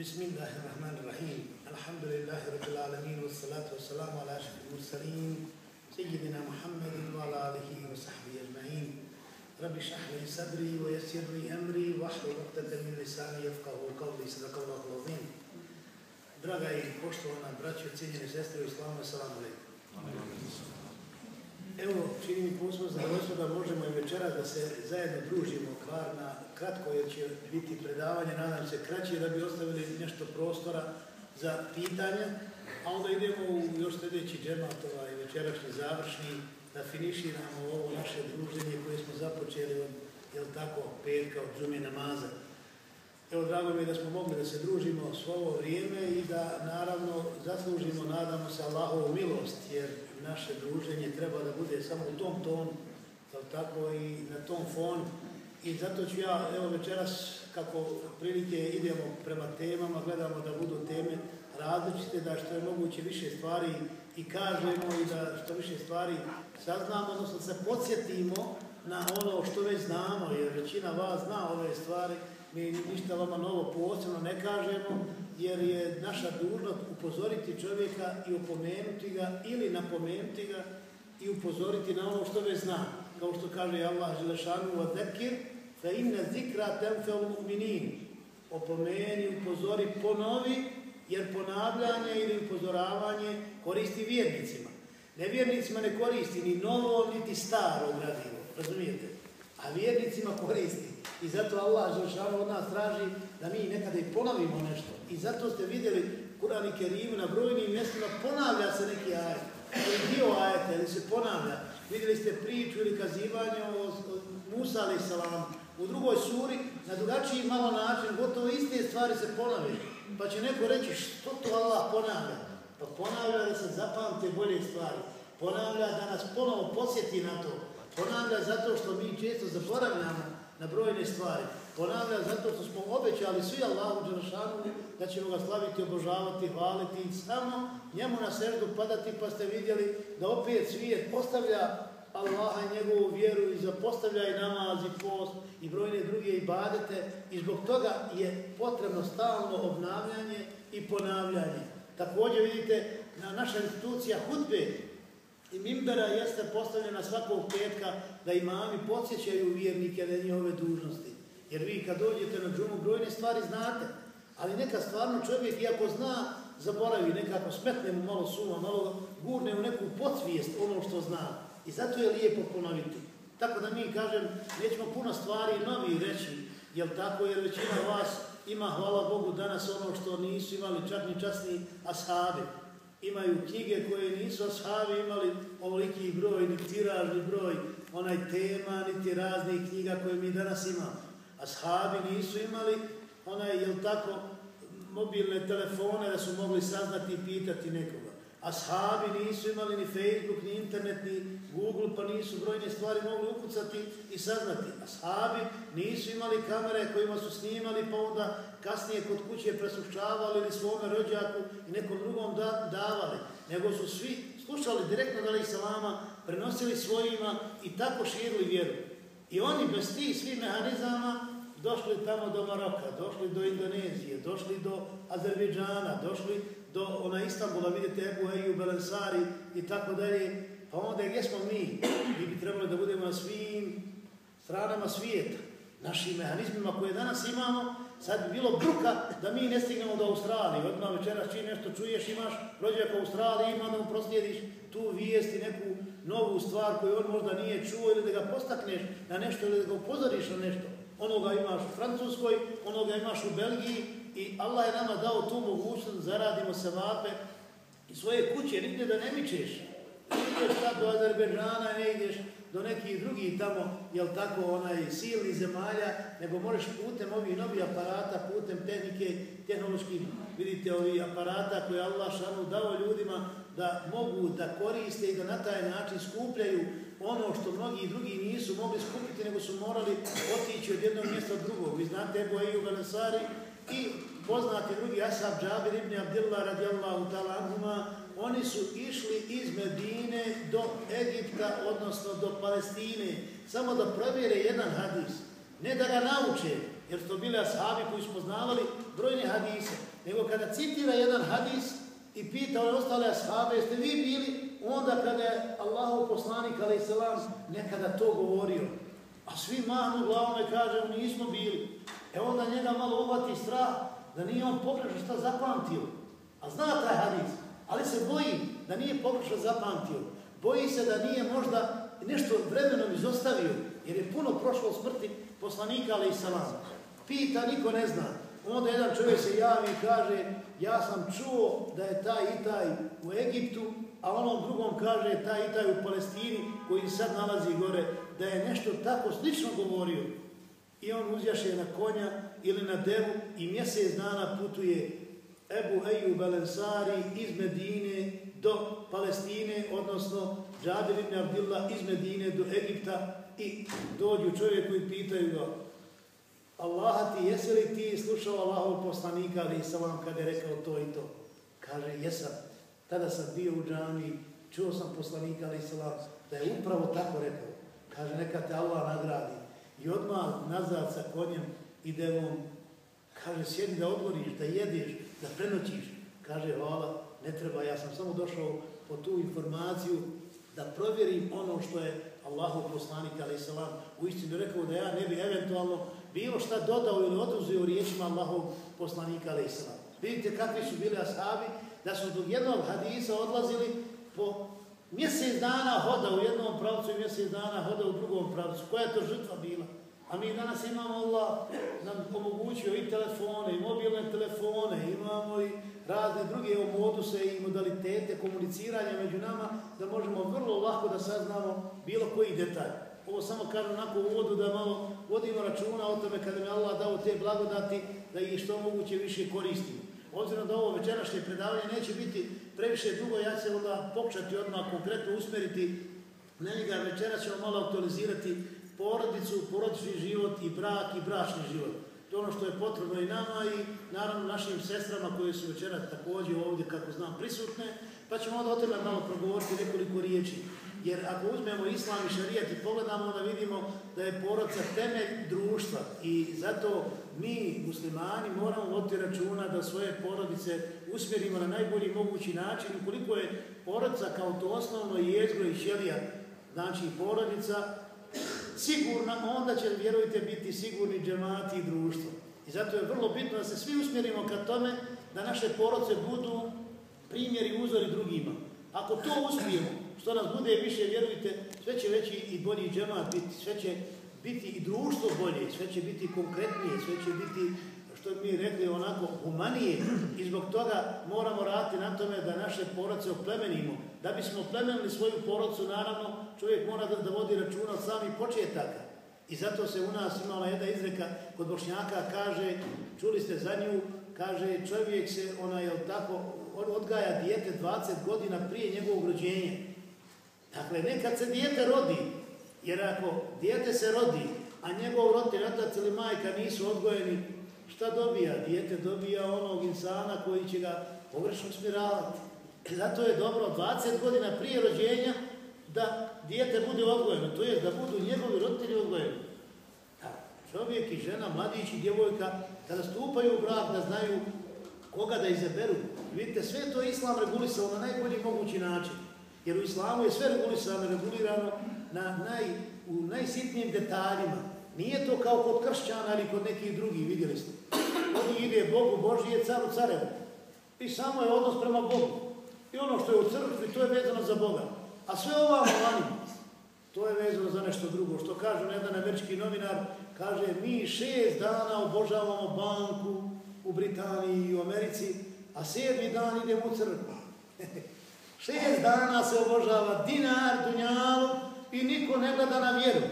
بسم الله الرحمن الرحيم الحمد لله رب العالمين والصلاة والسلام على أشرف المرسلين سيدنا محمد وعلى آله وصحبه أجمعين رب اشرح لي صدري ويسر لي أمري واحلل عقدة من لساني يفقهوا قولي صدق الله العظيم Draga i poštovana braćo, cijenjene sestre u islamu, assalamu alaikum. Evo, čini mi posebno zadovoljstvo da možemo i večera da se zajedno družimo kvarna, kratko jer će biti predavanje, nadam se kraće da bi ostavili nešto prostora za pitanja, a onda idemo u još sljedeći džemat, ovaj večerašnji završni da finiširamo ovo naše druženje koje smo započeli od, jel tako, petka, od džume namaza. Evo, drago mi je da smo mogli da se družimo svo ovo vrijeme i da, naravno, zaslužimo, nadamo se, Allahovu milost, jer naše druženje treba da bude samo u tom tonu, tako i na tom fonu. I zato ću ja, evo večeras, kako prilike idemo prema temama, gledamo da budu teme različite, da što je moguće više stvari i kažemo i da što više stvari saznamo, odnosno se podsjetimo na ono što već znamo, jer većina vas zna ove stvari, mi ništa vama novo posebno ne kažemo, jer je naša dužnost upozoriti čovjeka i upomenuti ga ili napomenuti ga i upozoriti na ono što već zna. Kao što kaže Allah Želešanu wa zekir, fa inna zikra temfel mu'minin. Opomeni, upozori, ponovi, jer ponavljanje ili upozoravanje koristi vjernicima. Nevjernicima ne koristi ni novo, niti staro gradivo. Razumijete? A vjernicima koristi. I zato Allah Želešanu od nas traži da mi nekada i ponovimo nešto. I zato ste vidjeli Kur'an i Kerim na brojnim mjestima ponavlja se neki ajet. Ili dio ajeta, ili se ponavlja. Vidjeli ste priču ili kazivanje o Musa alaih salamu U drugoj suri, na drugačiji malo način, gotovo iste stvari se ponavlja. Pa će neko reći što to Allah ponavlja? Pa ponavlja da se zapamte bolje stvari. Ponavlja da nas ponovo posjeti na to. Ponavlja zato što mi često zaboravljamo na brojne stvari. Ponavlja zato što smo obećali svi Allahu Đerašanu da ćemo ga slaviti, obožavati, hvaliti i samo njemu na srdu padati pa ste vidjeli da opet svijet postavlja Allaha i njegovu vjeru i zapostavlja i namaz i post i brojne druge ibadete i zbog toga je potrebno stalno obnavljanje i ponavljanje. Također vidite na naša institucija hudbe I mimbera jeste postavljena svakog petka da imami podsjećaju vjernike da njihove dužnosti. Jer vi kad dođete na džumu brojne stvari znate, ali neka stvarno čovjek, iako zna, zaboravi nekako, smetne mu malo suma, malo gurne u neku podsvijest ono što zna. I zato je lijepo ponoviti. Tako da mi, kažem, nećemo puno stvari novi reći, jel tako, jer većina vas ima, hvala Bogu, danas ono što nisu imali čak ni časni ashabi imaju knjige koje nisu ashabi imali ovoliki broj, ni tiražni broj, onaj tema, niti raznih knjiga koje mi danas imamo. Ashabi nisu imali onaj, jel tako, mobilne telefone da su mogli saznati i pitati nekoga. Ashabi nisu imali ni Facebook, ni internet, ni Google, pa nisu brojne stvari mogli ukucati i saznati. Ashabi nisu imali kamere kojima su snimali, pa onda kasnije kod kuće presušćavali ili svome rođaku i nekom drugom da, davali. Nego su svi slušali direktno da li salama, prenosili svojima i tako širili vjeru. I oni bez tih svih mehanizama došli tamo do Maroka, došli do Indonezije, došli do Azerbejdžana, došli do ona Istanbula, vidite Ebu Eju, Belensari i tako dalje. Pa onda gdje smo mi? Mi bi trebali da budemo na svim stranama svijeta, našim mehanizmima koje danas imamo, sad bi bilo bruka da mi ne stignemo do Australije. Odmah večeras čim nešto čuješ, imaš rođak u Australiji, ima da mu proslijediš tu vijest i neku novu stvar koju on možda nije čuo ili da ga postakneš na nešto ili da ga upozoriš na nešto. Onoga imaš u Francuskoj, onoga imaš u Belgiji, i Allah je nama dao tu mogućnost, da zaradimo se vape i svoje kuće, nigdje da ne mičeš. Ideš sad do Azerbežana, ne ideš do nekih drugih tamo, jel tako, onaj silni zemalja, nego možeš putem ovih novih aparata, putem tehnike, tehnoloških, vidite, ovih aparata koje Allah šanu dao ljudima da mogu da koriste i da na taj način skupljaju ono što mnogi drugi nisu mogli skupiti, nego su morali otići od jednog mjesta od drugog. Vi znate, Ebu Eju Galesari, i poznati drugi Asab Džabir ibn Abdillah radijallahu ta'ala anhuma, oni su išli iz Medine do Egipta, odnosno do Palestine, samo da provjere jedan hadis. Ne da ga nauče, jer su to bili ashabi koji su poznavali brojne hadise, nego kada citira jedan hadis i pita ove ostale ashabe, jeste vi bili onda kada je Allahov poslanik, ali selam, nekada to govorio, a svi mahnu glavom i kaže, nismo bili. E onda njega malo uvati strah da nije on pogrešno šta zapamtio. A zna taj hadis, ali se boji da nije pokušao zapamtio. Boji se da nije možda nešto vremenom izostavio, jer je puno prošlo smrti poslanika, ali i salama. Pita, niko ne zna. Onda jedan čovjek se javi i kaže, ja sam čuo da je taj i taj u Egiptu, a onom drugom kaže taj i taj u Palestini, koji sad nalazi gore, da je nešto tako slično govorio. I on uzjaše na konja ili na devu i mjesec dana putuje Ebu Ejub Balensari iz Medine do Palestine, odnosno Džabir ibn Abdillah iz Medine do Egipta i dođu čovjeku i pitaju ga Allaha ti, jesi li ti slušao Allahov poslanika ali sa vam kada je rekao to i to? Kaže, jesam. Tada sam bio u džami, čuo sam poslanika ali sam da je upravo tako rekao. Kaže, neka te Allah nagradi. I odmah nazad sa konjem i devom, kaže, sjedi da odmoriš, da jedeš, da prenoćiš. Kaže, hvala, ne treba, ja sam samo došao po tu informaciju da provjerim ono što je Allahov poslanik, ali salam, u istinu rekao da ja ne bi eventualno bilo šta dodao ili oduzio riječima Allahov poslanika, ali salam. Vidite kakvi su bili ashabi, da su do jednog hadisa odlazili po mjesec dana hoda u jednom pravcu i mjesec dana hoda u drugom pravcu. Koja je to žrtva bila? A mi danas imamo Allah nam omogućio i telefone, i mobilne telefone, imamo i razne druge moduse i modalitete komuniciranja među nama, da možemo vrlo lako da saznamo bilo koji detalj. Ovo samo kažem onako u vodu da malo vodimo računa o tome kada mi Allah dao te blagodati da ih što moguće više koristimo. Obzirom da ovo večerašnje predavanje neće biti previše dugo, ja se onda pokušati odmah konkretno usmeriti na njega. Večera ćemo malo aktualizirati porodicu, porodični život i brak i bračni život. To je ono što je potrebno i nama i naravno našim sestrama koje su večera također ovdje, kako znam, prisutne, pa ćemo onda o tome malo progovoriti nekoliko riječi. Jer ako uzmemo islam i šarijat i pogledamo, onda vidimo da je porodca temelj društva i zato mi, muslimani, moramo voditi računa da svoje porodice usmjerimo na najbolji mogući način. Ukoliko je porodca kao to osnovno jezgro i želija, znači porodica, sigurna, onda će, vjerujte, biti sigurni džemati i društvo. I zato je vrlo bitno da se svi usmjerimo ka tome da naše porodce budu primjeri uzori drugima. Ako to uspijemo, što nas bude više, vjerujte, sve će veći i bolji džemat biti, sve će biti i društvo bolje, sve će biti konkretnije, sve će biti, što mi rekli, onako humanije. I zbog toga moramo raditi na tome da naše porodce oplemenimo. Da bismo plemenili svoju porodcu, naravno, čovjek mora da, da vodi računa od samih početaka. I zato se u nas imala jedna izreka kod Bošnjaka, kaže, čuli ste za nju, kaže, čovjek se, ona je tako, odgaja dijete 20 godina prije njegovog rođenja. Dakle, nekad se dijete rodi, jer ako dijete se rodi, a njegov roditelj, otac ili majka nisu odgojeni, šta dobija? Dijete dobija onog insana koji će ga pogrešno smiravati. Zato je dobro 20 godina prije rođenja da dijete bude odgojeno, to je da budu njegovi roditelji odgojeni. Da, čovjek i žena, mladić i djevojka, kada stupaju u brak, da znaju koga da izaberu. Vidite, sve to islam regulisao na najbolji mogući način. Jer u islamu je sve regulisano, regulirano na naj, u najsitnijim detaljima. Nije to kao kod kršćana ili kod nekih drugih, vidjeli ste. Oni ide Bogu, Božije, caru carevu. I samo je odnos prema Bogu. I ono što je u crkvi, to je vezano za Boga. A sve ova vani, to je vezano za nešto drugo. Što kaže jedan američki novinar, kaže mi šest dana obožavamo banku u Britaniji i u Americi, a sedmi dan idemo u crkvu. šest dana se obožava dinar, dunjalu i niko ne gleda na vjeru.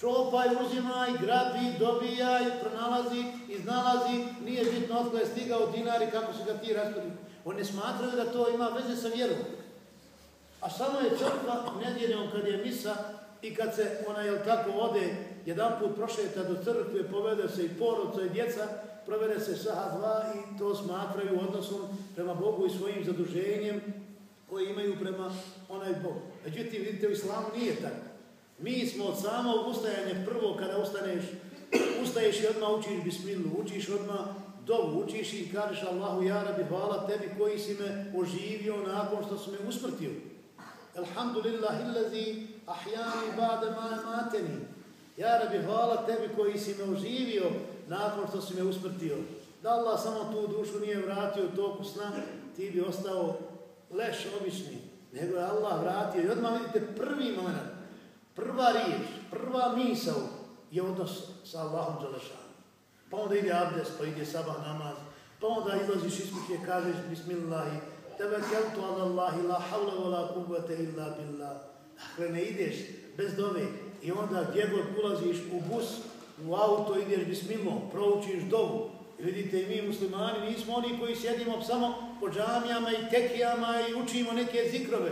Čopaj, uzimaj, grabi, dobijaj, i pronalazi, iznalazi, nije bitno otko je stigao dinar i kako se ga ti raspodili. Oni ne smatraju da to ima veze sa vjerom. A samo je crkva nedjeljom kad je misa i kad se ona je tako ode, jedan put prošeta do crkve, povede se i porodca i djeca, provede se saha dva i to smatraju odnosom prema Bogu i svojim zaduženjem koje imaju prema onaj Bog. Međutim, vidite, u islamu nije tako. Mi smo od samog ustajanja prvo kada ustaneš ustaješ i odmah učiš bismilu, učiš odmah dovu, učiš i kažeš Allahu ja rabi, hvala tebi koji si me oživio nakon što si me usmrtio. Alhamdulillahi illazi ahjani ba'da ma mateni. Ja rabi, hvala tebi koji si me oživio nakon što si me usmrtio. Da Allah samo tu dušu nije vratio toku sna, ti bi ostao leš obični. Nego je Allah vratio. I odmah vidite prvi moment, prva riječ, prva misao je odnos sa Allahom Đalešanom. Pa onda ide abdes, pa ide sabah namaz, pa onda izlaziš iz kuće, kažeš bismillahi, tebe keltu ala Allahi, la havla wa la kuvvete illa billah. Dakle, ne ideš bez dove i onda gdje god ulaziš u bus, u auto ideš bismillah, proučiš dovu. I vidite, mi muslimani nismo oni koji sjedimo samo po džamijama i tekijama i učimo neke zikrove.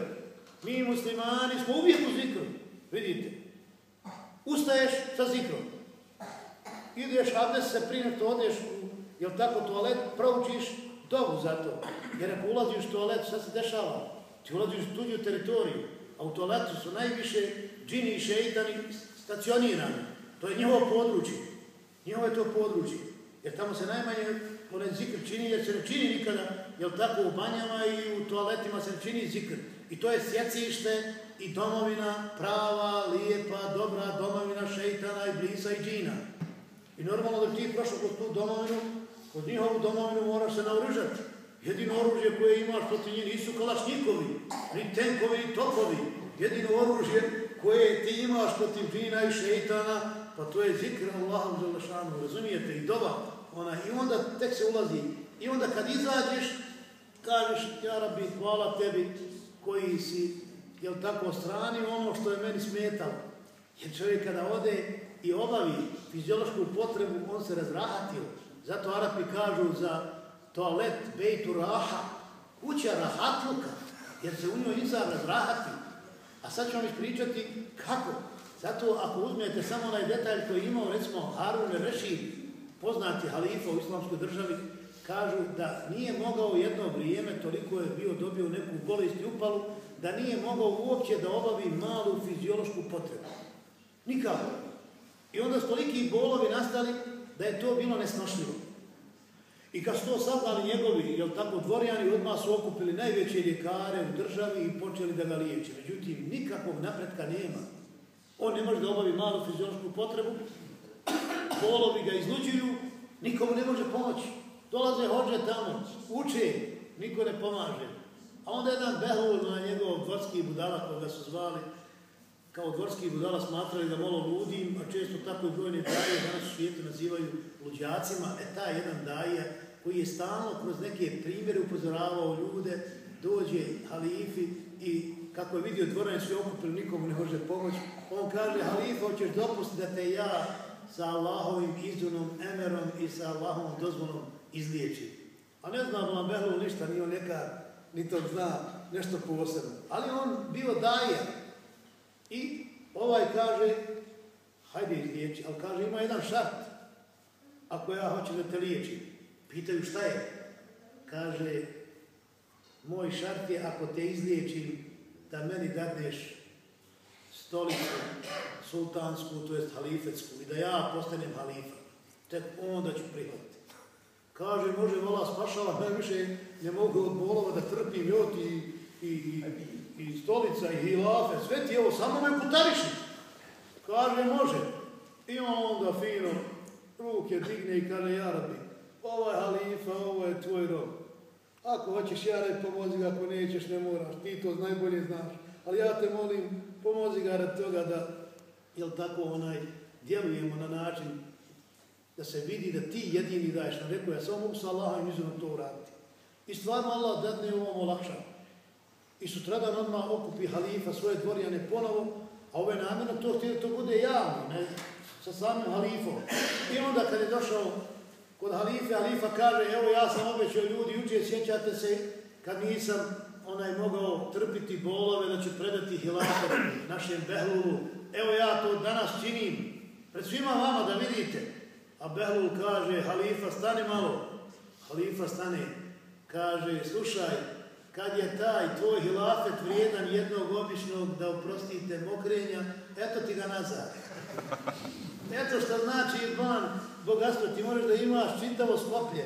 Mi muslimani smo uvijek u zikru. Vidite, ustaješ sa zikrom. Ideš, abdes se prije to odeš u, jel tako, toalet, proučiš dovu za to. Jer ako ulaziš u toalet, šta se dešava? Ti ulaziš u tuđu teritoriju, a u toaletu su najviše džini i šeitani stacionirani. To je njihovo područje. Njihovo je to područje. Jer tamo se najmanje onaj zikr čini, jer se ne čini nikada, jel tako, u banjama i u toaletima se ne čini zikr. I to je sjecište i domovina prava, lijepa, dobra domovina šeitana i blisa i džina. I normalno da ti prošao kod tu domovinu, kod njihovu domovinu moraš se naoružati. Jedino oružje koje imaš proti njih nisu kalašnjikovi, ni tenkovi, ni topovi. Jedino oružje koje ti imaš protiv džina i šeitana, pa to je zikr Allahom Želešanu, razumijete, i doba. Ona, I onda tek se ulazi. I onda kad izađeš, kažeš, ja rabi, hvala tebi koji si, jel tako, strani ono što je meni smetalo. Jer čovjek kada ode i obavi fiziološku potrebu, on se razrahatio. Zato Arapi kažu za toalet, bejtu raha, kuća rahatluka, jer se u njoj insan razrahati. A sad ću vam ispričati kako. Zato ako uzmete samo onaj detalj koji imao, recimo, Harun Rešid, poznati halifa u islamskoj državi, kažu da nije mogao jedno vrijeme, toliko je bio dobio neku bolest i upalu, da nije mogao uopće da obavi malu fiziološku potrebu. Nikako. I onda su toliki bolovi nastali da je to bilo nesnošljivo. I kad su to saznali njegovi, jel tako, dvorjani, odmah su okupili najveće ljekare u državi i počeli da ga liječe. Međutim, nikakvog napretka nema. On ne može da obavi malu fiziološku potrebu, bolovi ga izluđuju, nikomu ne može pomoći. Dolaze hođe tamo, uče, niko ne pomaže. A onda jedan behul na njegov dvorski budala koga su zvali, kao dvorski budala smatrali da malo ludim, a često tako i brojne daje danas u svijetu nazivaju luđacima. E ta jedan daje koji je stalno kroz neke primjere upozoravao ljude, dođe halifi i kako je vidio dvorane sve okupili, nikomu ne može pomoći. On kaže, halifa, hoćeš dopustiti da te ja sa Allahovim izunom, emerom i sa Allahovom dozvolom izliječim. A ne znam Blan Behlu ništa, nije on neka, ni to zna nešto posebno. Ali on bio daje. I ovaj kaže, hajde izliječi, ali kaže, ima jedan šart. Ako ja hoću da te liječi, pitaju šta je. Kaže, moj šart je ako te izliječim, da meni dadneš stolicu sultansku, to jest halifetsku, i da ja postanem halifa. Tek onda ću prihvatiti. Kaže, može vola spašava, najviše ne mogu od bolova da trpim jot i, i, i, i stolica i hilafe, sve ti evo, samo me putariši. Kaže, može. I onda fino ruke digne i kaže, ja rabi, ovo je halifa, ovo je tvoj rob. Ako hoćeš ja pomozi ga, ako nećeš, ne moraš, ti to najbolje znaš. Ali ja te molim, pomozi ga rad toga da, jel tako, onaj, djelujemo na način da se vidi da ti jedini daješ na reku, ja samo mogu sa Allahom izunom to uraditi. I stvarno Allah dadne ovom olakša. I sutradan odmah okupi halifa svoje dvorjane ponovo, a ove namjerno to htio to bude javno, ne, sa samim halifom. I onda kad je došao kod halife, halifa kaže, evo ja sam obećao ljudi, uđe, sjećate se, kad nisam onaj mogao trpiti bolove, da ću predati hilafe našem Behlulu. Evo ja to danas činim, pred svima vama da vidite. A Behlul kaže, halifa, stani malo. Halifa stane, kaže, slušaj, kad je taj tvoj hilafet vrijedan jednog običnog da oprostite mokrenja, eto ti ga nazad. Eto što znači van bogatstvo, ti moraš da imaš čitavo skloplje,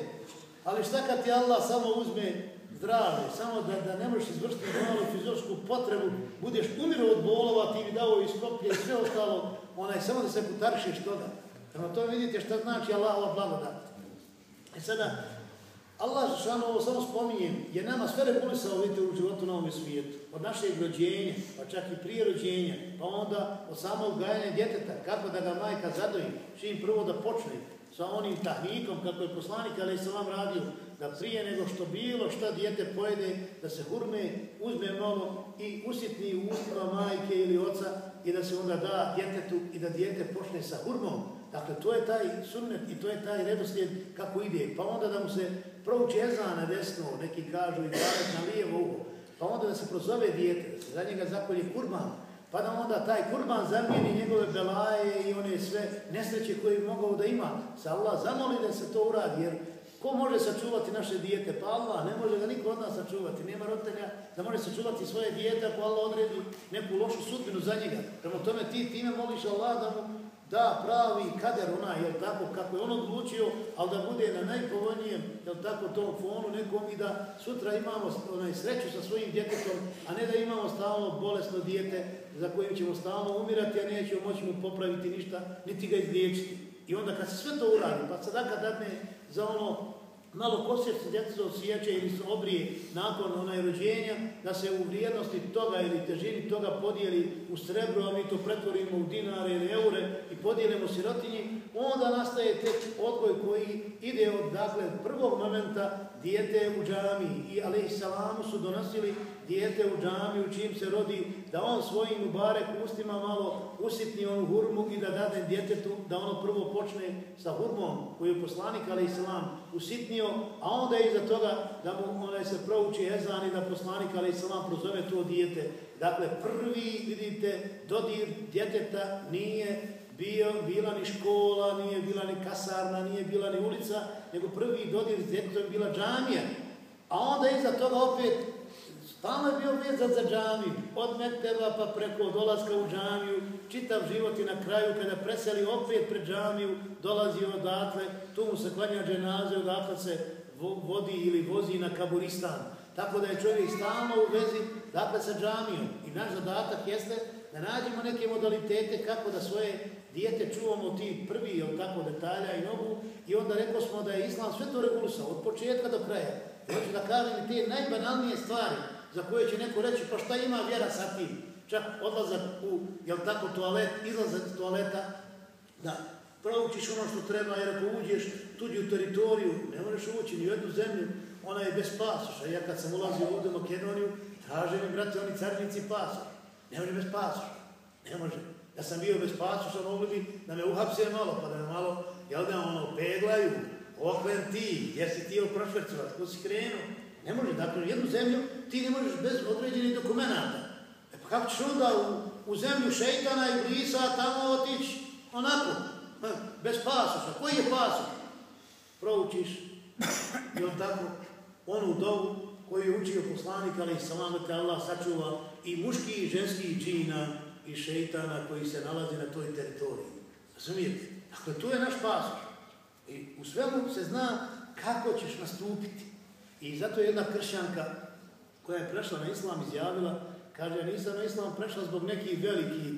ali šta kad ti Allah samo uzme zdravlje, samo da, da ne možeš izvršiti malu fiziološku potrebu, budeš umiru od bolova, ti mi dao i skloplje i sve ostalo, onaj, samo da se putarišeš toga. Prema to vidite šta znači Allah ova blagodat. E sada, Allah Žešanu, ovo samo spominjem, je nama sve regulisao vidite u životu na ovom svijetu. Od našeg rođenja, pa čak i prije rođenja, pa onda od samog gajanja djeteta, kako da ga majka zadoji, čim prvo da počne sa onim tahnikom, kako je poslanik, ali se vam radio, da prije nego što bilo šta dijete pojede, da se hurme, uzme malo i usitni u ustima majke ili oca i da se onda da djetetu i da dijete počne sa hurmom. Dakle, to je taj sunnet i to je taj redoslijed kako ide. Pa onda da mu se prouči ezan na desno, neki kažu i dvaret na lijevo uvo, pa onda da se prozove dijete, da se za njega zapolje kurban, pa da onda taj kurban zamijeni njegove belaje i one sve nesreće koje bi mogao da ima. Sa Allah zamoli da se to uradi, jer ko može sačuvati naše dijete? Pa Allah, ne može ga niko od nas sačuvati. Nema roditelja da može sačuvati svoje dijete ako Allah odredi neku lošu sudbinu za njega. Prema tome ti time moliš Allah da mu da pravi kader onaj, jel tako, kako je on odlučio, ali da bude na najpovoljnijem, jel tako, tom fonu nekom i da sutra imamo onaj sreću sa svojim djetetom, a ne da imamo stalno bolesno dijete za kojim ćemo stalno umirati, a nećemo moći mu popraviti ništa, niti ga izliječiti. I onda kad se sve to uradi, pa sadaka dadne za ono malo kosjeć se djeca osjeća ili se obrije nakon onaj rođenja, da se u vrijednosti toga ili težini toga podijeli u srebro, a mi to pretvorimo u dinare ili eure i podijelimo sirotinji, onda nastaje tek odgoj koji ide od dakle, prvog momenta dijete u džami i alaihissalamu su donosili dijete u džami u čim se rodi, da on svojim ubarek ustima malo usitni onu hurmu i da dade djetetu da ono prvo počne sa hurmom koju je poslanik alaihissalam usitnio, a onda iza toga da mu onaj se prouči ezan i da poslanik alaihissalam prozove to dijete. Dakle, prvi, vidite, dodir djeteta nije bio, bila ni škola, nije bila ni kasarna, nije bila ni ulica, nego prvi dodir s djetetom bila džamija. A onda iza toga opet Stalno je bio vezan za džamiju, od Mekteba pa preko dolaska u džamiju, čitav život i na kraju kada preseli opet pred džamiju, dolazi odatle, tu mu se klanja dženaze, odatle se vodi ili vozi na kaburistan. Tako da je čovjek stalno u vezi dakle sa džamijom. Naš zadatak jeste da nađemo neke modalitete kako da svoje dijete čuvamo ti prvi od tako detalja i nogu i onda rekao smo da je Islam sve to regulisao od početka do kraja. Hoću da kažem te najbanalnije stvari za koje će neko reći pa šta ima vjera sa tim? Čak odlazak u, jel tako, toalet, izlazak iz toaleta, da proučiš ono što treba, jer ako uđeš tuđu teritoriju, ne možeš ući ni u jednu zemlju, ona je bez pasoša. Ja kad sam ulazio ovdje u Makedoniju, traže mi, brate, oni carnici pasoš. Ne može bez pasoša. Ne može. Ja sam bio bez pasoša, mogli bi da me uhapsije malo, pa da me malo, jel da, ono, peglaju, oklen ti, jer si ti prošvercovat, ko si krenuo. Ne može, dakle, jednu zemlju ti ne možeš bez određenih dokumenta. E pa kako ćeš onda u, u zemlju šeitana i blisa tamo otići onako, bez pasoša. Koji je pasoš? Proučiš i on tako, onu dovu koju je učio poslanik, ali salam te Allah sačuva i muški i ženski džina i šeitana koji se nalazi na toj teritoriji. Razumijete? Dakle, tu je naš pasoš. I u svemu se zna kako ćeš nastupiti. I zato je jedna kršćanka koja je prešla na islam izjavila, kaže, ja nisam na islam prešla zbog nekih velikih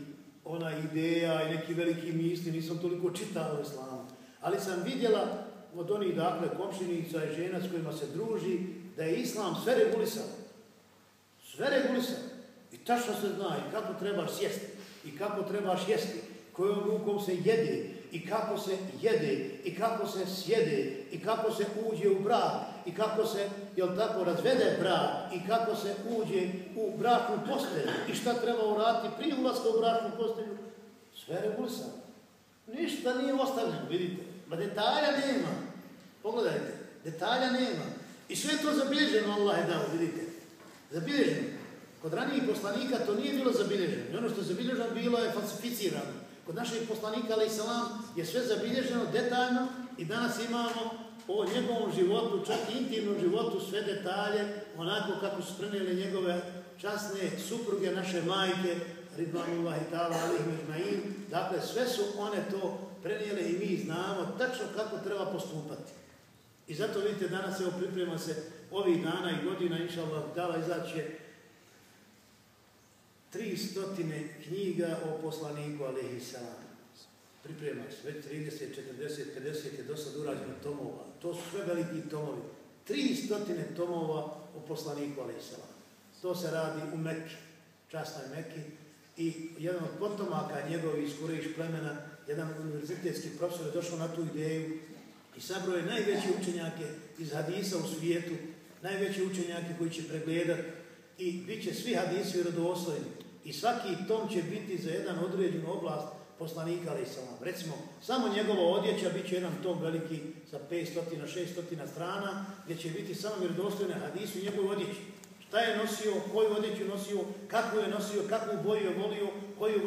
ona ideja i neki veliki misli, nisam toliko čitala o islamu. Ali sam vidjela od onih, dakle, komšinica i žena s kojima se druži, da je islam sve regulisao. Sve regulisao. I tačno se zna i kako trebaš sjesti, i kako trebaš jesti, kojom rukom se jede, i kako se jede, i kako se sjede, i kako se uđe u brak, i kako se, jel tako, razvede brak, i kako se uđe u braku postelju, i šta treba uraditi prije ulazka u braku postelju, sve regulisano. Ništa nije ostavljeno, vidite. Ma detalja nema. Pogledajte, detalja nema. I sve to zabilježeno Allah je dao, vidite. Zabilježeno. Kod ranijih poslanika to nije bilo zabilježeno. I ono što je zabilježeno bilo je falsificirano. Kod naših poslanika, ali salam, je sve zabilježeno detaljno i danas imamo o njegovom životu, čak i intimnom životu, sve detalje, onako kako su prenijeli njegove časne supruge, naše majke, Ridvanullahi ta'ala alihim ijma'in, dakle sve su one to prenijele i mi znamo tačno kako treba postupati. I zato vidite, danas evo priprema se ovih dana i godina, inša Allah, dala izaće tri stotine knjiga o poslaniku Alehi salam. Priprema se, već 30, 40, 50 je do sad urađeno tomova. To su sve veliki tomovi. Tri stotine tomova o poslaniku Alehi salam. To se radi u Mekke, časnoj Mekke. I jedan od potomaka njegovi iz Kurejiš plemena, jedan univerzitetski profesor je došao na tu ideju i sabro je najveće učenjake iz hadisa u svijetu, najveće učenjake koji će pregledat i bit će svi hadisi vjerodostojni. I svaki tom će biti za jedan određen oblast poslanika ali salam. Recimo, samo njegova odjeća bit će jedan tom veliki sa 500-600 strana, gdje će biti samo vjerodostojne hadisi u njegovoj odjeći. Šta je nosio, koju odjeću nosio, kako je nosio, kakvu boju je volio, koju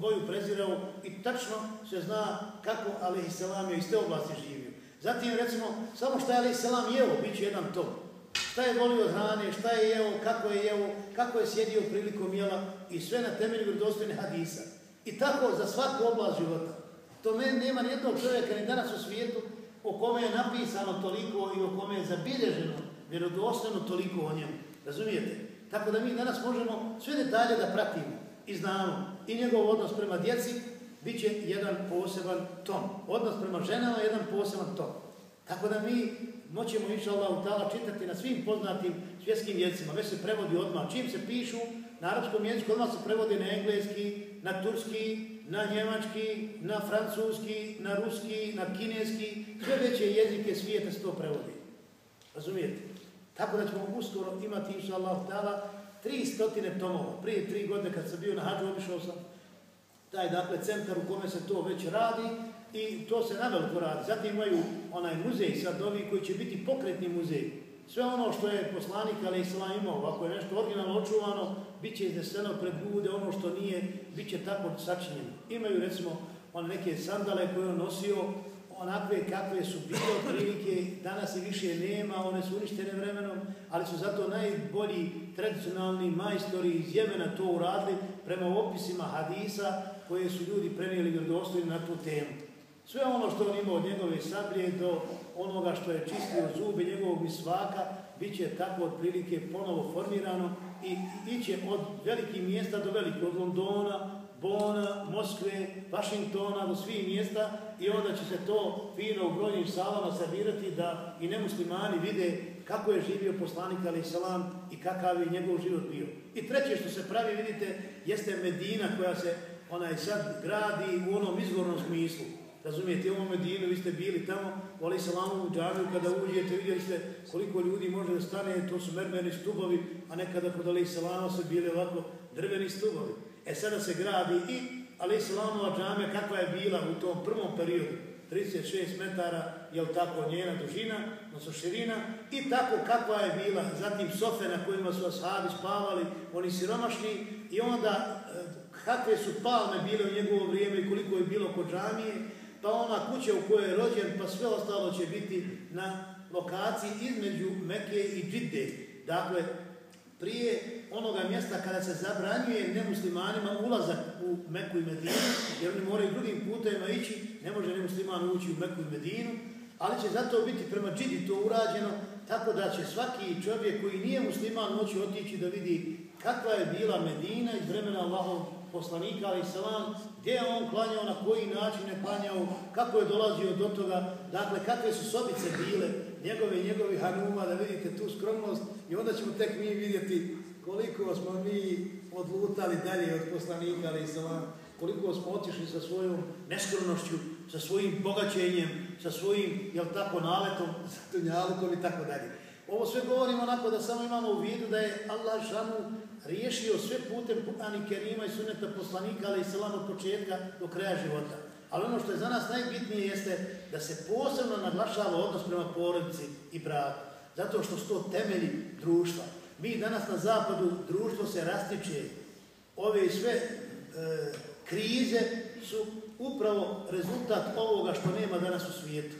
boju prezirao i tačno se zna kako Ali Selam je iz te oblasti živio. Zatim, recimo, samo šta je Ali Selam jeo, bit će jedan tom. Šta je volio hrane, šta je jeo, kako je jeo, kako je sjedio prilikom jela i sve na temelju vjerodostojne hadisa. I tako za svaku oblast života. To ne, nema nijednog čovjeka ni danas u svijetu o kome je napisano toliko i o kome je zabilježeno vjerodostojno toliko o njemu. Razumijete? Tako da mi danas možemo sve detalje da pratimo i znamo. I njegov odnos prema djeci bit će jedan poseban ton. Odnos prema ženama je jedan poseban ton. Tako da mi moćemo, inša Allah, tala čitati na svim poznatim svjetskim jezicima. Već se prevodi odmah. Čim se pišu na arapskom jeziku, odmah se prevodi na engleski, na turski, na njemački, na francuski, na ruski, na kineski. Sve veće jezike svijeta se to prevodi. Razumijete? Tako da ćemo uskoro imati, inša Allah, tala, tri stotine tomova. Prije tri godine kad sam bio na hađu, obišao sam taj, dakle, centar u kome se to već radi i to se naveliko radi. Zatim imaju onaj muzej sad ovi koji će biti pokretni muzej. Sve ono što je poslanik Ali Islam imao, ako je nešto originalno očuvano, bit će izneseno pred ljude, ono što nije, bit će tako sačinjeno. Imaju, recimo, one neke sandale koje on nosio, onakve kakve su bile prilike, danas i više nema, one su uništene vremenom, ali su zato najbolji tradicionalni majstori iz Jemena to uradili prema opisima hadisa koje su ljudi prenijeli vjerodostojno na tu temu. Sve ono što on ima od njegove sablje do onoga što je čistio zube njegovog misvaka, bit će tako otprilike ponovo formirano i iće od velikih mjesta do velikih, od Londona, Bona, Moskve, Vašingtona, do svih mjesta i onda će se to fino u brojnim salama servirati da i nemuslimani vide kako je živio poslanik Ali Salam i kakav je njegov život bio. I treće što se pravi, vidite, jeste Medina koja se onaj sad gradi u onom izvornom smislu. Razumijete, u Medinu, vi ste bili tamo, u Ali Salamu u džamiju, kada uđete, vidjeli ste koliko ljudi može da stane, to su mermeni stubovi, a nekada kod Ali Salama su bili ovako drveni stubovi. E sada se gradi i Ali Salamova džamija, kakva je bila u tom prvom periodu, 36 metara, je li tako njena dužina, odnosno širina, i tako kakva je bila, zatim sofe na kojima su ashabi spavali, oni siromašni, i onda e, kakve su palme bile u njegovo vrijeme i koliko je bilo kod džamije, pa ona kuća u kojoj je rođen, pa sve ostalo će biti na lokaciji između Mekke i Džide. Dakle, prije onoga mjesta kada se zabranjuje nemuslimanima ulazak u Meku i Medinu, jer oni moraju drugim putajima ići, ne može nemusliman ući u Meku i Medinu, ali će zato biti prema Džidi to urađeno, tako da će svaki čovjek koji nije musliman moći otići da vidi kakva je bila Medina iz vremena Allahovog poslanika, ali salam, gdje je on klanjao, na koji način je klanjao, kako je dolazio do toga, dakle, kakve su sobice bile, njegove i njegovi hanuma, da vidite tu skromnost i onda ćemo tek mi vidjeti koliko smo mi odlutali dalje od poslanika, ali salam, koliko smo otišli sa svojom neskromnošću, sa svojim bogaćenjem, sa svojim, jel tako, naletom, sa tunjalukom i tako dalje. Ovo sve govorimo onako da samo imamo u vidu da je Allah šanu riješio sve putem Kur'ana Kerima i suneta poslanika, ali i selam od početka do kraja života. Ali ono što je za nas najbitnije jeste da se posebno naglašava odnos prema porodici i braku. Zato što su to temelji društva. Mi danas na zapadu društvo se rastiče. Ove sve e, krize su upravo rezultat ovoga što nema danas u svijetu.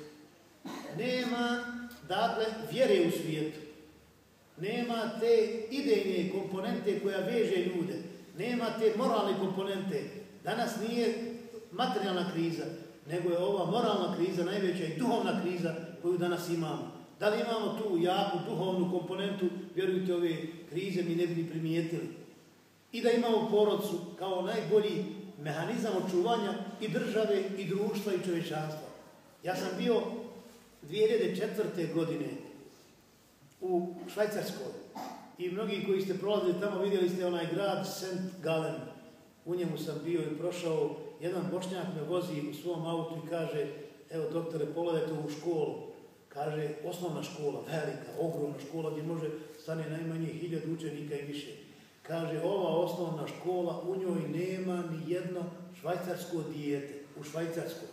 Nema, dakle, vjere u svijetu nema te idejne komponente koja veže ljude. nema te moralne komponente. Danas nije materijalna kriza, nego je ova moralna kriza najveća i duhovna kriza koju danas imamo. Da li imamo tu jaku duhovnu komponentu, vjerujte, ove krize mi ne bi primijetili. I da imamo porodcu kao najbolji mehanizam očuvanja i države, i društva, i čovečanstva. Ja sam bio 2004. godine u Švajcarskoj i mnogi koji ste prolazili tamo vidjeli ste onaj grad St. Gallen. U njemu sam bio i prošao. Jedan bošnjak me vozi u svom autu i kaže, evo doktore, pogledajte u školu. Kaže, osnovna škola, velika, ogromna škola gdje može stane najmanje hiljad učenika i više. Kaže, ova osnovna škola, u njoj nema ni jedno švajcarsko dijete u Švajcarskoj.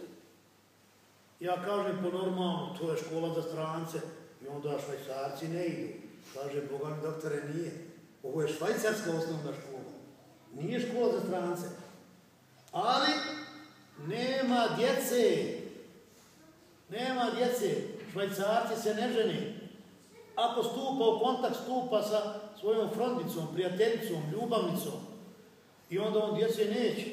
Ja kažem po normalno, to je škola za strance i onda švajcarci ne idu. Kaže, Boga mi doktore, nije. Ovo je švajcarska osnovna škola. Nije škola za strance. Ali nema djece. Nema djece. Švajcarci se ne ženi. Ako stupa u kontakt, stupa sa svojom frondicom, prijateljicom, ljubavnicom. I onda on djece neće.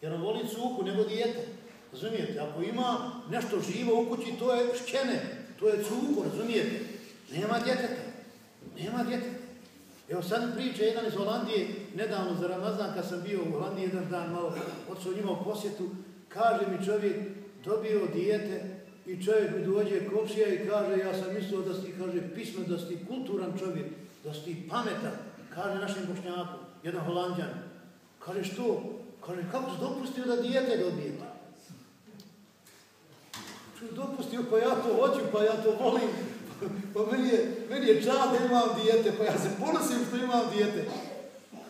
Jer on voli cuku nego dijete. Razumijete? Ako ima nešto živo u kući, to je šćene. To je cuku, razumijete? Nema djeteta. Nema djeteta. Evo sad priča jedan iz Holandije, nedavno za Ramazan, kad sam bio u Holandiji jedan dan malo, odsao njima u posjetu, kaže mi čovjek, dobio dijete i čovjek mi dođe kopšija i kaže, ja sam mislio da si, kaže, pismo, da si kulturan čovjek, da si pametan, kaže našem bošnjaku, jedan holandjan. Kaže, što? Kaže, kako si dopustio da dijete dobije? Pa Dopustio, pa ja to hoću, pa ja to volim. Pa meni je, meni je čad da imam dijete, pa ja se ponosim što imam dijete.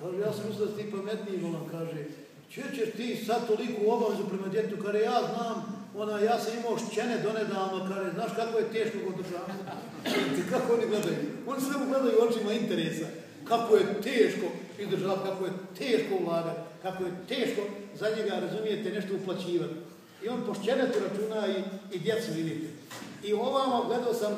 Kaže, ja sam mislio da si ti pametniji, volam, kaže, če ćeš ti sad toliku obavezu prema djetu, kaže, ja znam, ona, ja sam imao šćene donedavno, kaže, znaš kako je teško kod državno? kako oni gledaju? Oni sve gledaju očima interesa. Kako je teško izdržavati, kako je teško ulagati, kako je teško za njega, razumijete, nešto uplaćivati. I on po šćenetu računa i, i djecu vidite. I ovamo gledao sam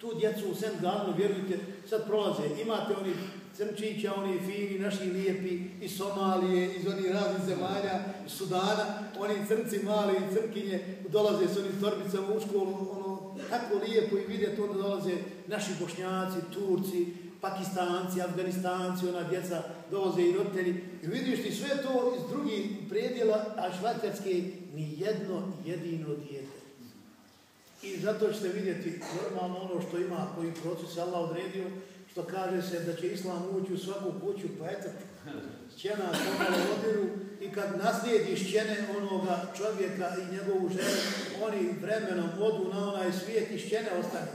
tu djecu u St. Galnu, vjerujte, sad prolaze. Imate oni crnčića, oni fini, naši lijepi, iz Somalije, iz onih raznih zemalja, iz Sudana, oni crnci mali i crnkinje dolaze s onim torbicama u školu, ono, tako lijepo i vidjeti, onda dolaze naši bošnjaci, turci, pakistanci, afganistanci, ona djeca dolaze i roditelji. I vidiš ti sve to iz drugih predjela, a švajcarske ni jedno jedino dijete. I zato ćete vidjeti normalno ono što ima, koji proces Allah odredio, što kaže se da će Islam ući u svaku kuću, pa eto, šćena pomalo odiru i kad naslijedi šćene onoga čovjeka i njegovu ženu, oni vremenom odu na onaj svijet i šćene ostane.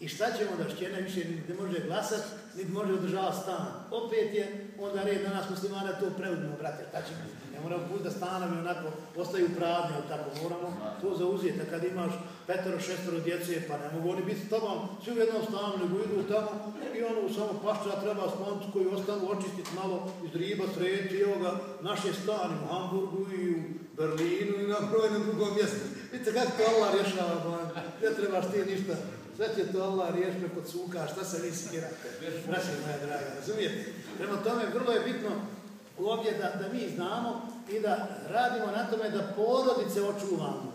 I šta ćemo da šćene više ne može glasati, niti može održavati stan. Opet je onda red na nas muslimana to preudimo, brate, šta ćemo? Ne moramo put da stanovi onako ostaju pravni, ali tako moramo to zauzeti. Kad imaš petero, šestero djece, pa ne mogu oni biti s tobom, svi u jednom stanu, nego idu tamo i ono samo pašća treba skloniti koji ostanu očistiti malo iz riba, sreći, evo ga, naše stane u Hamburgu i u Berlinu i na brojnom drugom mjestu. Vidite kako Allah rješava, ne trebaš ti ništa Sve će to Allah riješiti preko cuka, šta se vi sikirate? Braće moja draga, razumijete? Prema tome, vrlo je bitno ovdje da, da mi znamo i da radimo na tome da porodice očuvamo.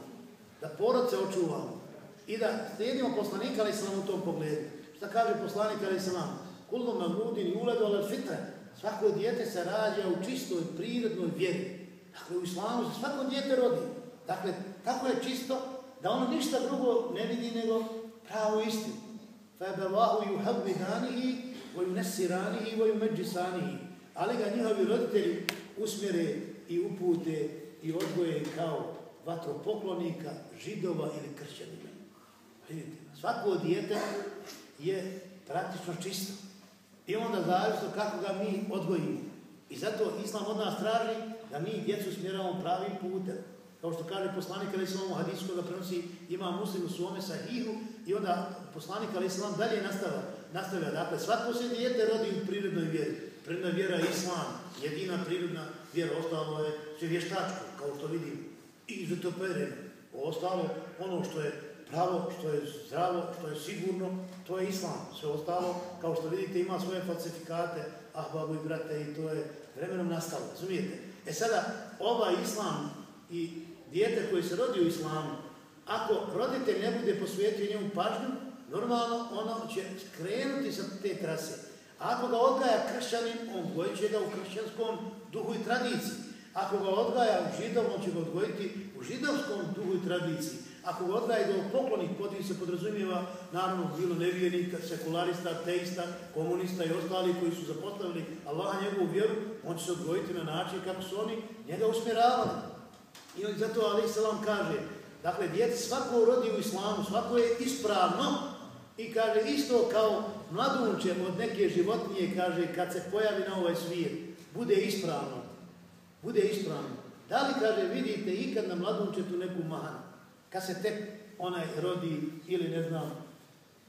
Da porodice očuvamo. I da slijedimo poslanika ali sam u tom pogledu. Šta kaže poslanik ali sam Kulno me grudin i uledo, ali fitre. Svako dijete se rađa u čistoj, prirodnoj vjeri. Dakle, u islamu se svako dijete rodi. Dakle, tako je čisto da ono ništa drugo ne vidi nego فَبَوَاهُ يُحَبِّهَانِهِ وَيُنَسِّرَانِهِ وَيُمَجِّسَانِهِ Ali ga njihovi roditelji usmjere i upute i odgoje kao vatropoklonika, židova ili kršćanina. Vidite, svako dijete je praktično čisto. I onda zavisno kako ga mi odgojimo. I zato Islam od nas traži da mi djecu smjeravamo pravim putem. Kao što kaže poslanik Ali Islam u hadisu koga prenosi ima muslim u svome sahihu i onda poslanik Ali Islam dalje nastavlja. nastavlja. Dakle, svako se dijete rodi u prirodnoj vjeri. Prirodna vjera je Islam, jedina prirodna vjera. Ostalo je sve vještačko, kao što vidim. I izotopere. Ostalo, ono što je pravo, što je zdravo, što je sigurno, to je Islam. Sve ostalo, kao što vidite, ima svoje falsifikate, ah, babu i brate, i to je vremenom nastalo, razumijete? E sada, ova islam i dijete koje se rodi u islamu, ako roditelj ne bude posvijetio njemu pažnju, normalno ono će skrenuti sa te trase. Ako ga odgaja kršćanin, on gojit će ga u kršćanskom duhu i tradiciji. Ako ga odgaja u židom, on će ga odgojiti u židovskom duhu i tradiciji. Ako ga odgaja do poklonih podvih se podrazumijeva, naravno, bilo nevijenika, sekularista, teista, komunista i ostali koji su zapostavili Allaha njegovu vjeru, on će se odgojiti na način kako su oni njega usmjeravali. I on zato Ali Salam kaže, dakle, djeti svako rodi u islamu, svako je ispravno i kaže isto kao mladunče od neke životinje, kaže, kad se pojavi na ovaj svijet, bude ispravno. Bude ispravno. Da li, kaže, vidite ikad na mladunčetu neku manu? Kad se tek onaj rodi ili, ne znam,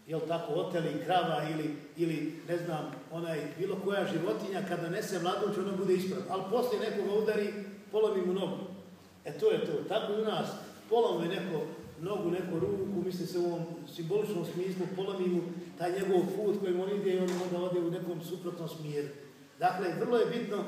jel tako, oteli krava ili, ili, ne znam, onaj, bilo koja životinja, kada nese mladunče, ono bude ispravno. Ali poslije nekoga udari, polomi mu nogu. E to je to. Tako i u nas polome neko nogu, neko ruku, misli se u ovom simboličnom smislu, polomi mu taj njegov put kojim on ide i on onda ode u nekom suprotnom smjeru. Dakle, vrlo je bitno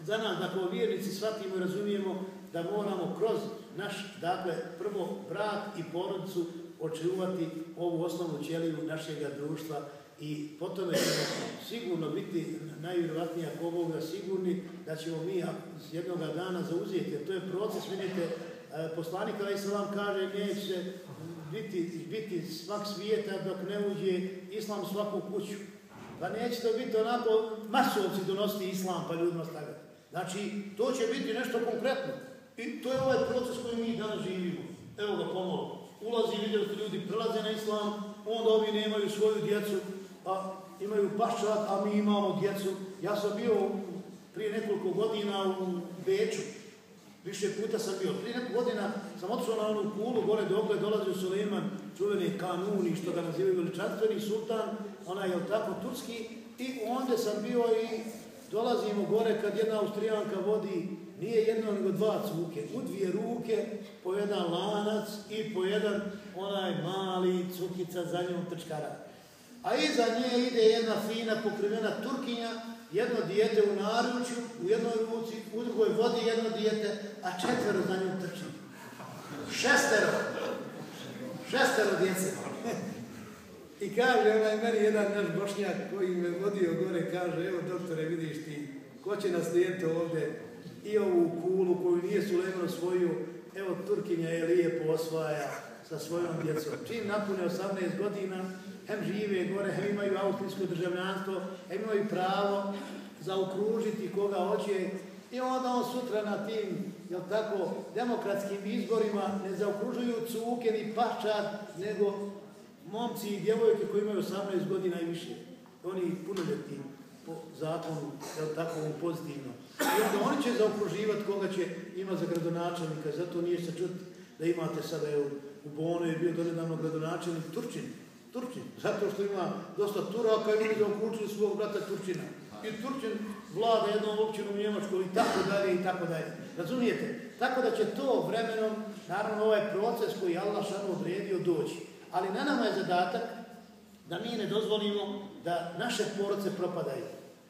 za nas da kao vjernici shvatimo i razumijemo da moramo kroz naš, dakle, prvo brak i porodicu očuvati ovu osnovnu ćeliju našeg društva i potom ćemo sigurno biti najvjerovatniji ako ovoga sigurni da ćemo mi s jednog dana zauzeti. Jer to je proces, vidite, E, poslanik Ali Salam kaže neće biti, biti svak svijeta dok ne uđe islam svaku kuću. Pa neće to biti onako masovci donositi islam pa ljudima staviti. Znači, to će biti nešto konkretno. I to je ovaj proces koji mi danas živimo. Evo ga pomalo. Ulazi, vidio ste ljudi, prelaze na islam, onda ovi nemaju svoju djecu, a imaju paščat, a mi imamo djecu. Ja sam bio prije nekoliko godina u Beču, više puta sam bio. Prije nekog godina sam otišao na onu kulu, gore dokle dolazio Suleiman, čuveni kanuni, što ga nazivaju veličanstveni sultan, ona je tako turski, i onda sam bio i dolazimo gore kad jedna Austrijanka vodi nije jedno nego dva cuke, u dvije ruke, po jedan lanac i po jedan onaj mali cukica za njom trčkara. A iza nje ide jedna fina pokrivena turkinja, jedno dijete u naručju, u jednoj ruci, u drugoj vodi jedno dijete, a četvero za njom trči. Šestero. Šestero djece. I kaže onaj meni jedan naš bošnjak koji me vodio gore, kaže, evo doktore, vidiš ti, ko će naslijediti ovdje i ovu kulu koju nije Sulejman svoju, evo Turkinja je lijepo osvaja sa svojom djecom. Čim napune 18 godina, hem žive gore, hem imaju austrijsko državljanstvo, hem imaju pravo zaokružiti koga hoće i onda on sutra na tim, jel tako, demokratskim izborima ne zaokružuju cuke ni paščad, nego momci i djevojke koji imaju 18 godina i više. Oni punoljetni po zakonu, jel tako, pozitivno. I onda oni će zaokruživati koga će ima za gradonačelnika, zato nije se čut da imate sada, evo, u Bonu je bio donedavno gradonačelnik Turčin, Turčin, zato što ima dosta Turaka i oni zaokručili svog brata Turčina. I Turčin vlada jednom općinom Njemačkoj i tako dalje i tako dalje. Razumijete? Tako da će to vremenom, naravno ovaj proces koji Allah samo odredio doći. Ali na nama je zadatak da mi ne dozvolimo da naše porodice propadaju.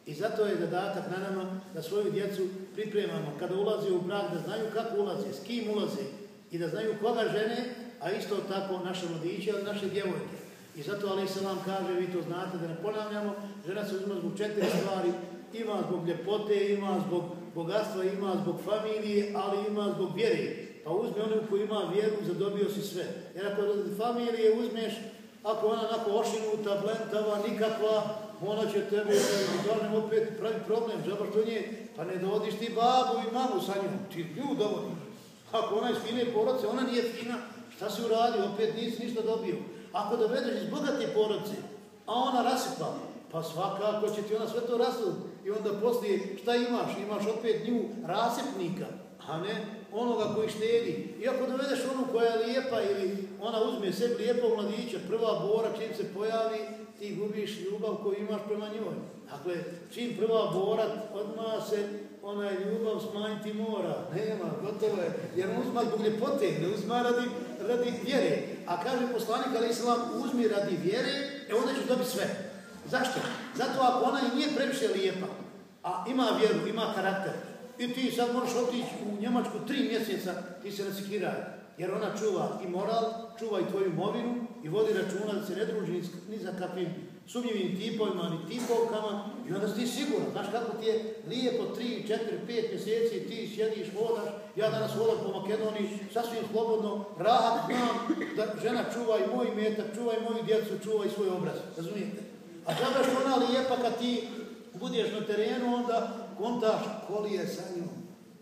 I zato je zadatak na nama da svoju djecu pripremamo kada ulazi u brak, da znaju kako ulaze, s kim ulaze i da znaju koga žene, a isto tako naše mladiće, ali naše djevojke. I zato Ali Salam kaže, vi to znate, da ne ponavljamo, žena se uzima zbog četiri stvari, ima zbog ljepote, ima zbog bogatstva, ima zbog familije, ali ima zbog vjere. Pa uzme onim koji ima vjeru, zadobio si sve. Jer ako familije uzmeš, ako ona onako ošinuta, blentava, nikakva, ona će tebe zanim opet pravi problem, žaba što nje, pa ne dovodiš ti babu i mamu sa njom, ti nju dovodiš. Ako ona je s fine porodce, ona nije fina, šta si uradio, opet nisi ništa dobio. Ako dovedeš iz bogate porodce, a ona rasipa, pa svakako će ti ona sve to rasud. I onda poslije, šta imaš? Imaš opet nju rasipnika, a ne onoga koji štedi. I ako dovedeš onu koja je lijepa ili ona uzme sebi lijepo mladića, prva bora čim se pojavi, ti gubiš ljubav koju imaš prema njoj. Dakle, čim prva borat, odmah se onaj ljubav smanjiti mora. Nema, gotovo je. Jer on uzma zbog ljepote, ne uzma radi, radi vjere. A kaže poslanik, ali islam, uzmi radi vjere, e onda ćeš dobiti sve. Zašto? Zato ako ona i nije previše lijepa, a ima vjeru, ima karakter, i ti sad moraš otići u Njemačku tri mjeseca, ti se recikliraj. Jer ona čuva i moral, čuva i tvoju imovinu i vodi računa da se ne druži ni za kakvim sumnjivim tipovima, ni tipovkama i onda si ti siguran. Znaš kako ti je lijepo tri, četiri, pet mjeseci ti sjediš, vodaš. Ja danas volim po Makedoniji, sasvim slobodno, rahat znam da žena čuva i moj metak, čuva i moju djecu, čuva i svoj obraz. Razumijete? A kada što ona lijepa kad ti budeš na terenu, onda kontaš koli je sa njom.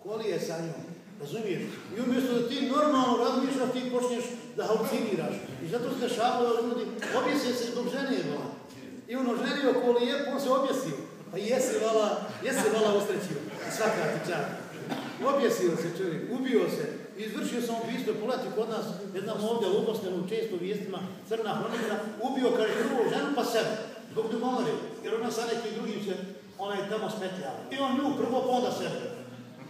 Koli je sa njom. Razumiješ? I umjesto da ti normalno razmišljaš, ti počneš da haluciniraš. I zato se dešavalo ljudi, objesio se zbog žene, vala. I ono ženio ko lijepo, on se objesio. Pa jesi vala, jesi vala ostrećio. Svaka ti čak. Objesio se čovjek, ubio se. Izvršio sam ubistvo, poleti kod nas, ne znam ovdje, u često vijestima, crna hronika, ubio kaže drugo ženu pa sebe, zbog domomore, jer ona sa nekim drugim se, ona je tamo smetljala. I on nju prvo, pa onda sebe.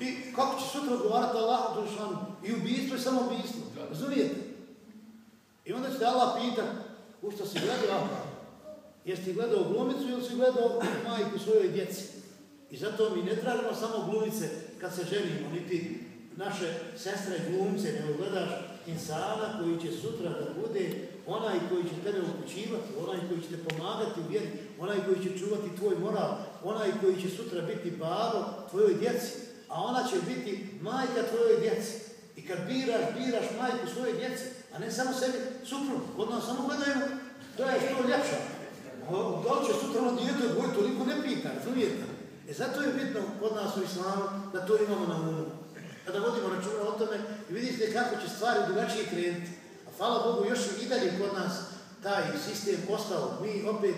I kako će sutra odgovarati Allah u I ubistvo je samo ubistvo. Razumijete? I onda će Allah pita, u što si gledao? Jesi ti gledao glumicu ili si gledao majku svojoj djeci? I zato mi ne tražimo samo glumice kad se ženimo, niti naše sestre glumce, ne ugledaš insana koji će sutra da bude onaj koji će tebe upućivati, onaj koji će te pomagati u vjeri, onaj koji će čuvati tvoj moral, onaj koji će sutra biti babo tvojoj djeci a ona će biti majka tvojoj djeci. I kad biraš, biraš majku svoje djeci, a ne samo sebi supru. Kod nas samo gledaju, to je što ljepša. Da li će sutra ono djete odvojiti, toliko ne pita, razumijete? E zato je bitno kod nas u islamu da to imamo na umu. Kada vodimo računa o tome i vidite kako će stvari drugačije krenuti. A hvala Bogu, još i dalje kod nas taj sistem ostao. Mi opet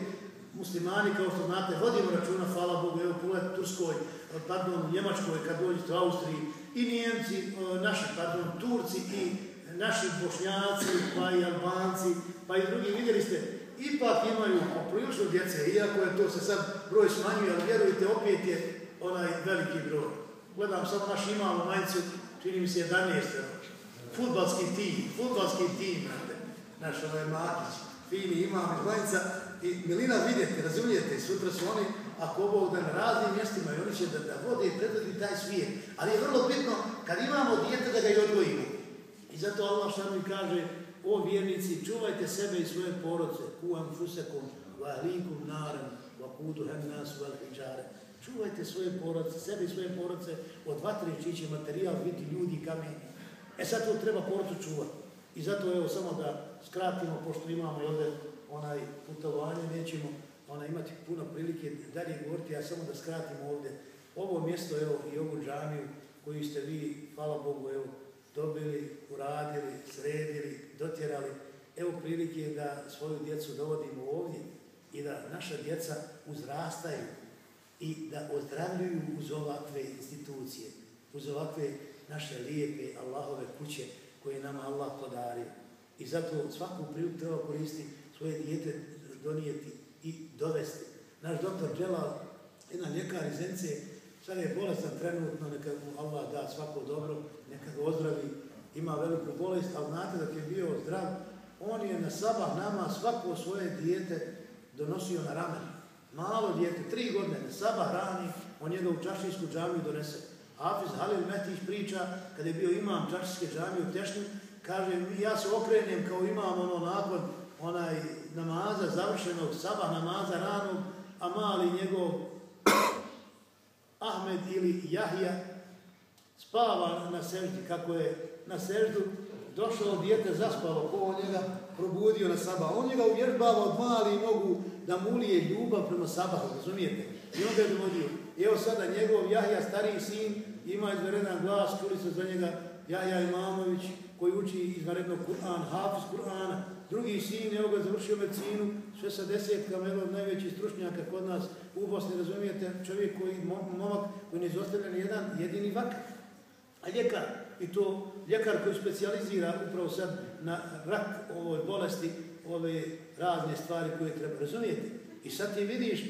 muslimani, kao što znate, vodimo računa, hvala Bogu, evo pogledajte Turskoj, eh, pardon, Njemačkoj, kad dođete u Austriji, i Nijemci, eh, naši, pardon, Turci i naši Bošnjaci, pa i Albanci, pa i drugi, vidjeli ste, ipak imaju poprilično djece, iako je to se sad broj smanjuje, ali vjerujte, opet je onaj veliki broj. Gledam samo naš imamo majicu, čini mi se 11. Ono. Futbalski tim, futbalski tim, naš ovaj Matić, fini imam majica, i milina vidjeti, razumijete, sutra su oni, ako Bog da na raznim mjestima i oni će da, da vode i predvodi taj svijet. Ali je vrlo bitno kad imamo dijete da ga i odgojimo. I zato Allah što mi kaže, o vjernici, čuvajte sebe i svoje porodce, kuam fusekom, vahlikum naram, vakudu hem al hijjare. Čuvajte svoje porodce, sebe i svoje porodce od vatre čiće materijal, biti ljudi i kameni. E sad to treba porodcu čuvati. I zato evo samo da skratimo, pošto imamo i ovdje onaj putovanje, nećemo ona imati puno prilike dalje govoriti, ja samo da skratimo ovdje. Ovo mjesto, evo, i ovu džamiju koju ste vi, hvala Bogu, evo, dobili, uradili, sredili, dotjerali, evo prilike da svoju djecu dovodimo ovdje i da naša djeca uzrastaju i da ozdravljuju uz ovakve institucije, uz ovakve naše lijepe Allahove kuće koje nam Allah podario. I zato svaku priliku treba koristiti svoje dijete donijeti i dovesti. Naš doktor Dželal, jedan ljekar iz Ence, sada je bolestan trenutno, neka mu Allah da svako dobro, neka ga ozdravi, ima veliku bolest, ali znate da je bio zdrav, on je na sabah nama svako svoje dijete donosio na ramen. Malo dijete, tri godine, na sabah rani, on njega u Čašinsku džamiju donese. Hafiz Halil Metić priča, kad je bio imam Čašinske džamije u Tešnju, kaže, ja se okrenem kao imam ono nakon onaj namaza završenog, sabah namaza ranog, a mali njegov Ahmed ili Jahija spava na seždi, kako je na seždu došao dijete, zaspalo, ko njega probudio na sabah. On njega uvježbava od mali nogu da mu lije ljubav prema sabahu, razumijete? I onda je dovodio. Evo sada njegov Jahja, stariji sin, ima izveredan glas, čuli se za njega Jahja Imamović, koji uči izvanredno Kur'an, hafiz Kur'ana, drugi sin, evo ga završio medicinu, sve sa desetkama, od najvećih stručnjaka kod nas u Bosni, razumijete, čovjek koji, momak koji ne izostavlja ni jedan jedini vak, a ljekar, i to ljekar koji specializira upravo sad na rak ovoj bolesti, ove razne stvari koje treba, razumijeti. I sad ti vidiš,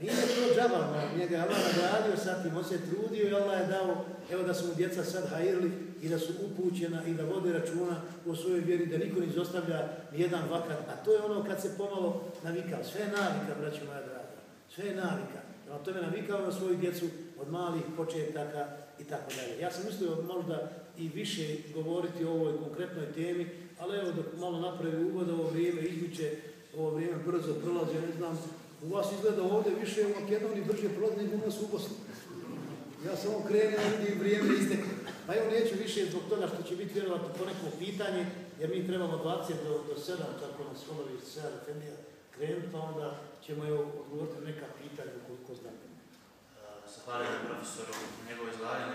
nije to džaba, ono, njega je Allah nagradio, sad tim on se trudio i Allah je dao, evo da su mu djeca sad hajirli, i da su upućena i da vode računa o svojoj vjeri, da niko ne izostavlja ni jedan vakat. A to je ono kad se pomalo navika. Sve je navika, braću moja draga. Sve je navika. Prema tome navikao na svoju djecu od malih početaka i tako dalje. Ja sam mislio možda i više govoriti o ovoj konkretnoj temi, ali evo dok malo napravi uvod ovo vrijeme, izmiče, ovo vrijeme brzo prolazi, ne znam, u vas izgleda ovdje više u Makedoniji brže prolazi nego u nas u Bosni. Ja sam krenem, krenuo, vidim vrijeme isteklo. Pa evo neću više zbog toga što će biti vjerovatno poneko pitanje, jer mi trebamo 20 do, do 7, kako nas obavi 7 Efendija krenuti, pa onda ćemo evo odgovoriti neka pitanja koliko znamo. Zahvaljujem profesoru na njegovo izlaganje.